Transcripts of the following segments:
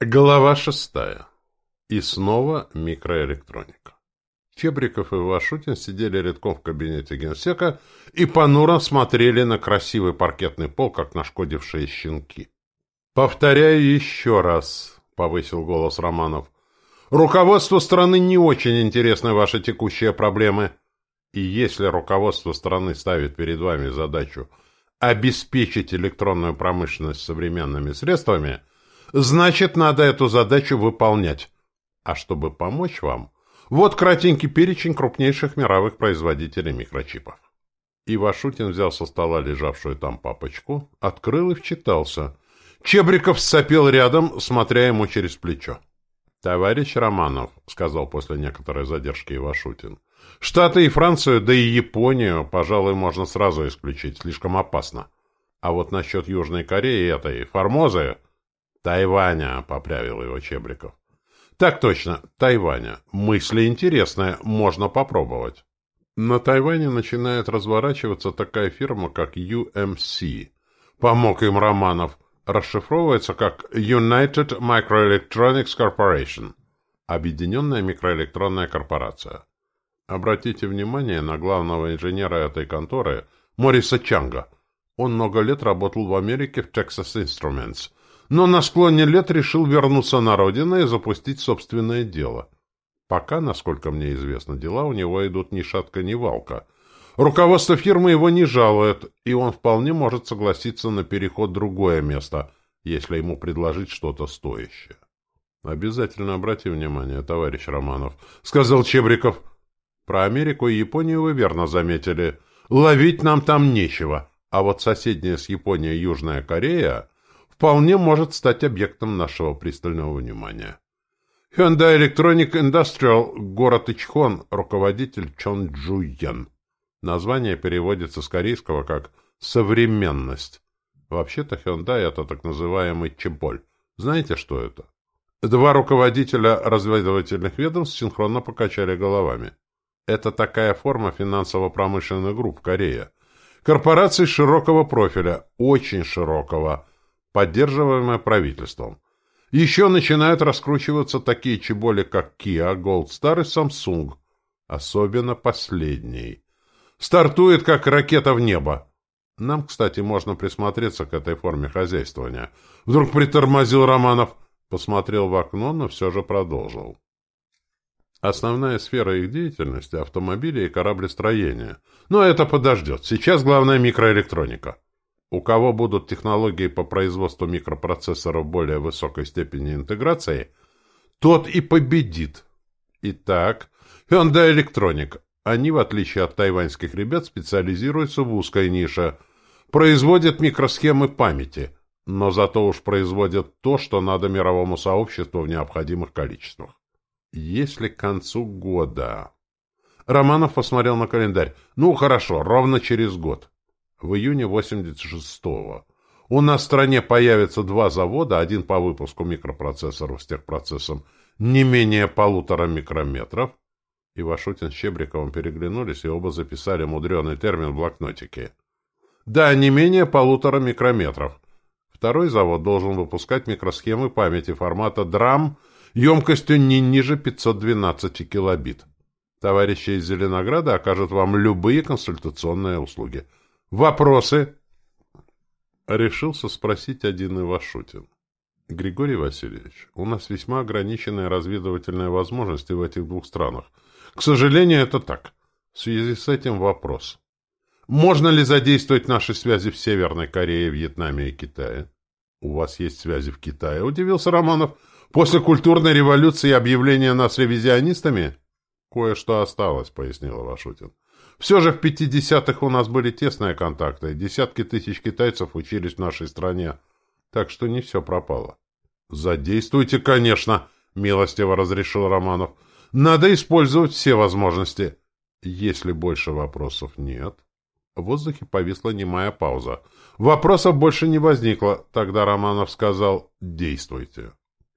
Глава шестая. И снова микроэлектроника. Чебриков и Вашутин сидели редком в кабинете генсека и понуро смотрели на красивый паркетный пол, как нашкодившие щенки. «Повторяю еще раз», — повысил голос Романов, — «руководству страны не очень интересны ваши текущие проблемы. И если руководство страны ставит перед вами задачу обеспечить электронную промышленность современными средствами, значит, надо эту задачу выполнять. А чтобы помочь вам, вот кратенький перечень крупнейших мировых производителей микрочипов. Ивашутин взял со стола лежавшую там папочку, открыл и вчитался. Чебриков сопел рядом, смотря ему через плечо. — Товарищ Романов, — сказал после некоторой задержки Ивашутин, — Штаты и Францию, да и Японию, пожалуй, можно сразу исключить, слишком опасно. А вот насчет Южной Кореи этой, Формозы... — Тайваня, — поправил его Чебриков. — Так точно, Тайваня. Мысли интересные, можно попробовать. На Тайване начинает разворачиваться такая фирма, как UMC. Помог им Романов — расшифровывается как United Microelectronics Corporation, Объединенная микроэлектронная корпорация. Обратите внимание на главного инженера этой конторы, Мориса Чанга. Он много лет работал в Америке в Texas Instruments, но на склоне лет решил вернуться на родину и запустить собственное дело. Пока, насколько мне известно, дела у него идут ни шатка, ни валка – Руководство фирмы его не жалует, и он вполне может согласиться на переход в другое место, если ему предложить что-то стоящее. — Обязательно обрати внимание, товарищ Романов, — сказал Чебриков. — Про Америку и Японию вы верно заметили. Ловить нам там нечего, а вот соседняя с Японией Южная Корея вполне может стать объектом нашего пристального внимания. Hyundai Electronic Industrial, город Ичхон, руководитель Чон Джуян. Название переводится с корейского как «современность». Вообще-то Hyundai — это так называемый чеболь. Знаете, что это? Два руководителя разведывательных ведомств синхронно покачали головами. Это такая форма финансово-промышленных групп в Корее. Корпорации широкого профиля, очень широкого, поддерживаемая правительством. Еще начинают раскручиваться такие чеболи, как Kia, Gold Star и Samsung. Особенно последний стартует как ракета в небо. Нам, кстати, можно присмотреться к этой форме хозяйствования. Вдруг притормозил Романов, посмотрел в окно, но все же продолжил. Основная сфера их деятельности — автомобили и кораблестроение. Но это подождет. Сейчас главная микроэлектроника. У кого будут технологии по производству микропроцессоров более высокой степени интеграции, тот и победит. Итак, Hyundai Electronic они, в отличие от тайваньских ребят, специализируются в узкой нише. Производят микросхемы памяти, но зато уж производят то, что надо мировому сообществу в необходимых количествах. Если к концу года... Романов посмотрел на календарь. Ну, хорошо, ровно через год. В июне 86-го. У нас в стране появятся два завода, один по выпуску микропроцессоров с техпроцессом не менее полутора микрометров, Ивашутин с Щебриковым переглянулись и оба записали мудреный термин в блокнотике. Да, не менее полутора микрометров. Второй завод должен выпускать микросхемы памяти формата DRAM емкостью не ниже 512 килобит. Товарищи из Зеленограда окажут вам любые консультационные услуги. Вопросы? Решился спросить один Ивашутин. Григорий Васильевич, у нас весьма ограниченные разведывательные возможности в этих двух странах. К сожалению, это так. В связи с этим вопрос. Можно ли задействовать наши связи в Северной Корее, Вьетнаме и Китае? У вас есть связи в Китае, удивился Романов. После культурной революции и объявления нас ревизионистами? Кое-что осталось, пояснил Вашутин. Все же в 50-х у нас были тесные контакты, десятки тысяч китайцев учились в нашей стране, так что не все пропало. «Задействуйте, конечно», — милостиво разрешил Романов. Надо использовать все возможности. Если больше вопросов нет... В воздухе повисла немая пауза. Вопросов больше не возникло. Тогда Романов сказал «Действуйте».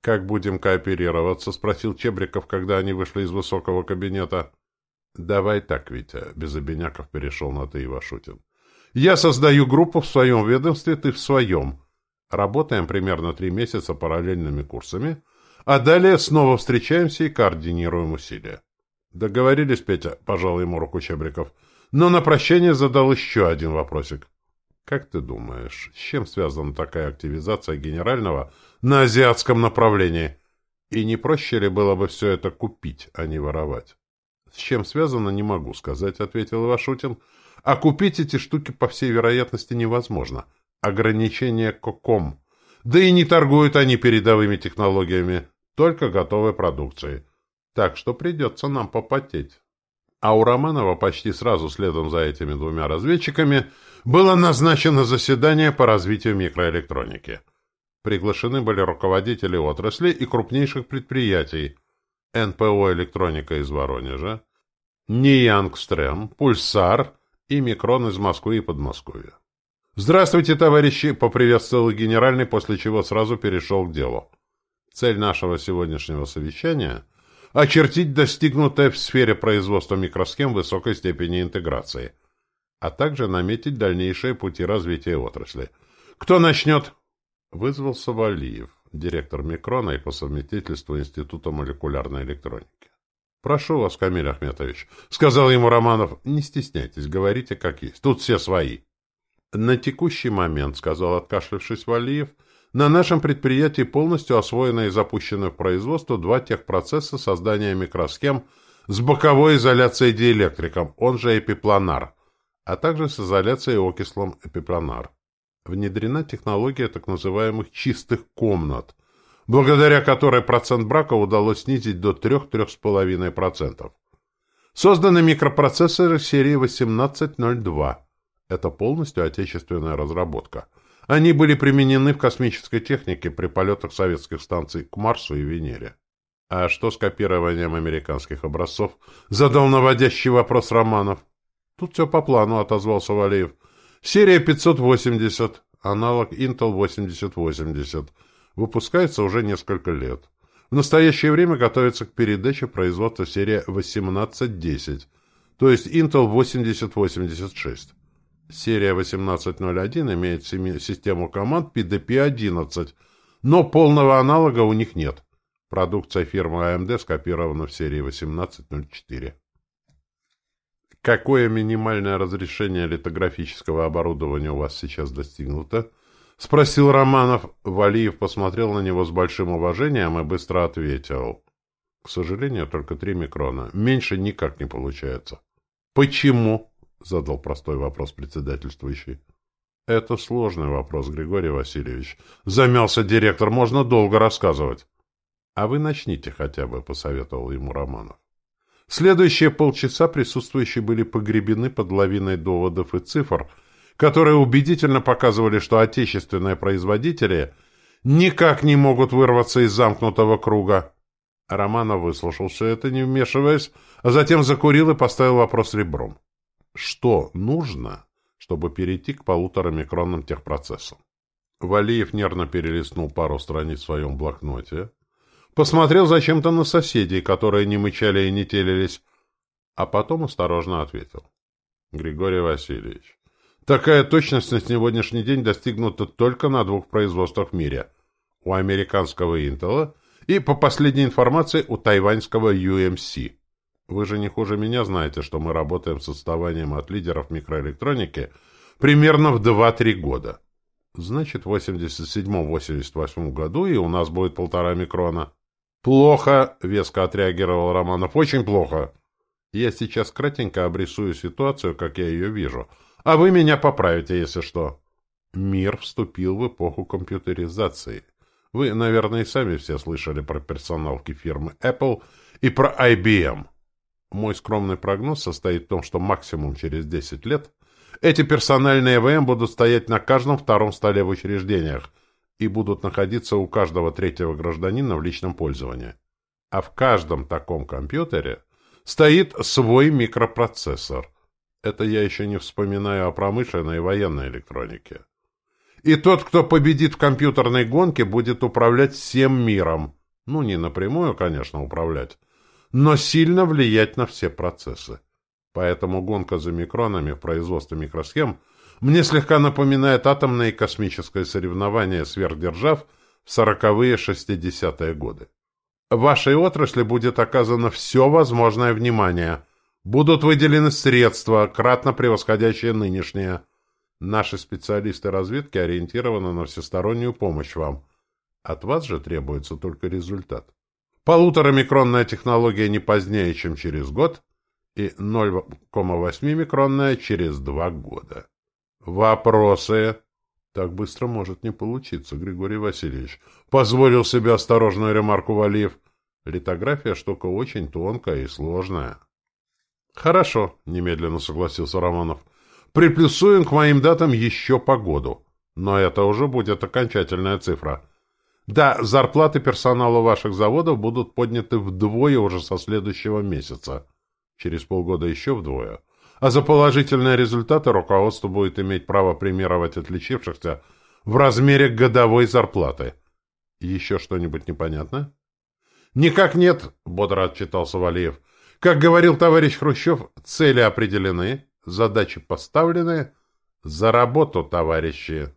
«Как будем кооперироваться?» — спросил Чебриков, когда они вышли из высокого кабинета. «Давай так, Витя», — без обиняков перешел на «ты» Ивашутин. «Я создаю группу в своем ведомстве, ты в своем. Работаем примерно три месяца параллельными курсами, а далее снова встречаемся и координируем усилия. Договорились, Петя, пожал ему руку Чебриков, но на прощание задал еще один вопросик. Как ты думаешь, с чем связана такая активизация генерального на азиатском направлении? И не проще ли было бы все это купить, а не воровать? С чем связано, не могу сказать, ответил Ивашутин. А купить эти штуки, по всей вероятности, невозможно. Ограничение КОКОМ. Да и не торгуют они передовыми технологиями, только готовой продукцией. Так что придется нам попотеть. А у Романова почти сразу следом за этими двумя разведчиками было назначено заседание по развитию микроэлектроники. Приглашены были руководители отрасли и крупнейших предприятий НПО «Электроника» из Воронежа, Ниянгстрем, Пульсар и Микрон из Москвы и Подмосковья. «Здравствуйте, товарищи!» — поприветствовал генеральный, после чего сразу перешел к делу. Цель нашего сегодняшнего совещания — очертить достигнутое в сфере производства микросхем высокой степени интеграции, а также наметить дальнейшие пути развития отрасли. Кто начнет? Вызвался Валиев, директор Микрона и по совместительству Института молекулярной электроники. «Прошу вас, Камиль Ахметович», — сказал ему Романов, — «не стесняйтесь, говорите как есть, тут все свои». «На текущий момент», — сказал откашлившись Валиев, — «на нашем предприятии полностью освоено и запущено в производство два техпроцесса создания микросхем с боковой изоляцией диэлектриком, он же эпипланар, а также с изоляцией окислом эпипланар. Внедрена технология так называемых «чистых комнат», благодаря которой процент брака удалось снизить до 3-3,5%. Созданы микропроцессоры серии 1802. Это полностью отечественная разработка. Они были применены в космической технике при полетах советских станций к Марсу и Венере. А что с копированием американских образцов? Задал наводящий вопрос Романов. Тут все по плану, отозвался Валеев. Серия 580, аналог Intel 8080, выпускается уже несколько лет. В настоящее время готовится к передаче производства серия 1810, то есть Intel 8086. Серия 1801 имеет систему команд PDP-11, но полного аналога у них нет. Продукция фирмы AMD скопирована в серии 1804. Какое минимальное разрешение литографического оборудования у вас сейчас достигнуто? Спросил Романов. Валиев посмотрел на него с большим уважением и быстро ответил. К сожалению, только три микрона. Меньше никак не получается. Почему? — задал простой вопрос председательствующий. — Это сложный вопрос, Григорий Васильевич. Замялся директор, можно долго рассказывать. — А вы начните хотя бы, — посоветовал ему Романов. Следующие полчаса присутствующие были погребены под лавиной доводов и цифр, которые убедительно показывали, что отечественные производители никак не могут вырваться из замкнутого круга. Романов выслушал все это, не вмешиваясь, а затем закурил и поставил вопрос ребром. Что нужно, чтобы перейти к полуторамикронным техпроцессам? Валиев нервно перелистнул пару страниц в своем блокноте, посмотрел зачем-то на соседей, которые не мычали и не телились, а потом осторожно ответил. Григорий Васильевич, такая точность на сегодняшний день достигнута только на двух производствах в мире. У американского Intel и, по последней информации, у тайваньского UMC. Вы же не хуже меня знаете, что мы работаем с отставанием от лидеров микроэлектроники примерно в 2-3 года. Значит, в 87-88 году и у нас будет полтора микрона. Плохо, веско отреагировал Романов, очень плохо. Я сейчас кратенько обрисую ситуацию, как я ее вижу, а вы меня поправите, если что. Мир вступил в эпоху компьютеризации. Вы, наверное, и сами все слышали про персоналки фирмы Apple и про IBM. Мой скромный прогноз состоит в том, что максимум через 10 лет эти персональные ВМ будут стоять на каждом втором столе в учреждениях и будут находиться у каждого третьего гражданина в личном пользовании. А в каждом таком компьютере стоит свой микропроцессор. Это я еще не вспоминаю о промышленной и военной электронике. И тот, кто победит в компьютерной гонке, будет управлять всем миром. Ну, не напрямую, конечно, управлять, но сильно влиять на все процессы. Поэтому гонка за микронами в производстве микросхем Мне слегка напоминает атомное и космическое соревнование сверхдержав в сороковые шестидесятые годы. Вашей отрасли будет оказано все возможное внимание. Будут выделены средства, кратно превосходящие нынешние. Наши специалисты разведки ориентированы на всестороннюю помощь вам. От вас же требуется только результат. Полуторамикронная технология не позднее, чем через год, и 0,8-микронная через два года. Вопросы? Так быстро может не получиться, Григорий Васильевич. Позволил себе осторожную ремарку Валиев. Литография штука очень тонкая и сложная. Хорошо, немедленно согласился Романов. Приплюсуем к моим датам еще погоду. Но это уже будет окончательная цифра. Да, зарплаты персонала ваших заводов будут подняты вдвое уже со следующего месяца. Через полгода еще вдвое. А за положительные результаты руководство будет иметь право премировать отличившихся в размере годовой зарплаты. Еще что-нибудь непонятно? «Никак нет», — бодро отчитался Валиев. «Как говорил товарищ Хрущев, цели определены, задачи поставлены. За работу, товарищи!»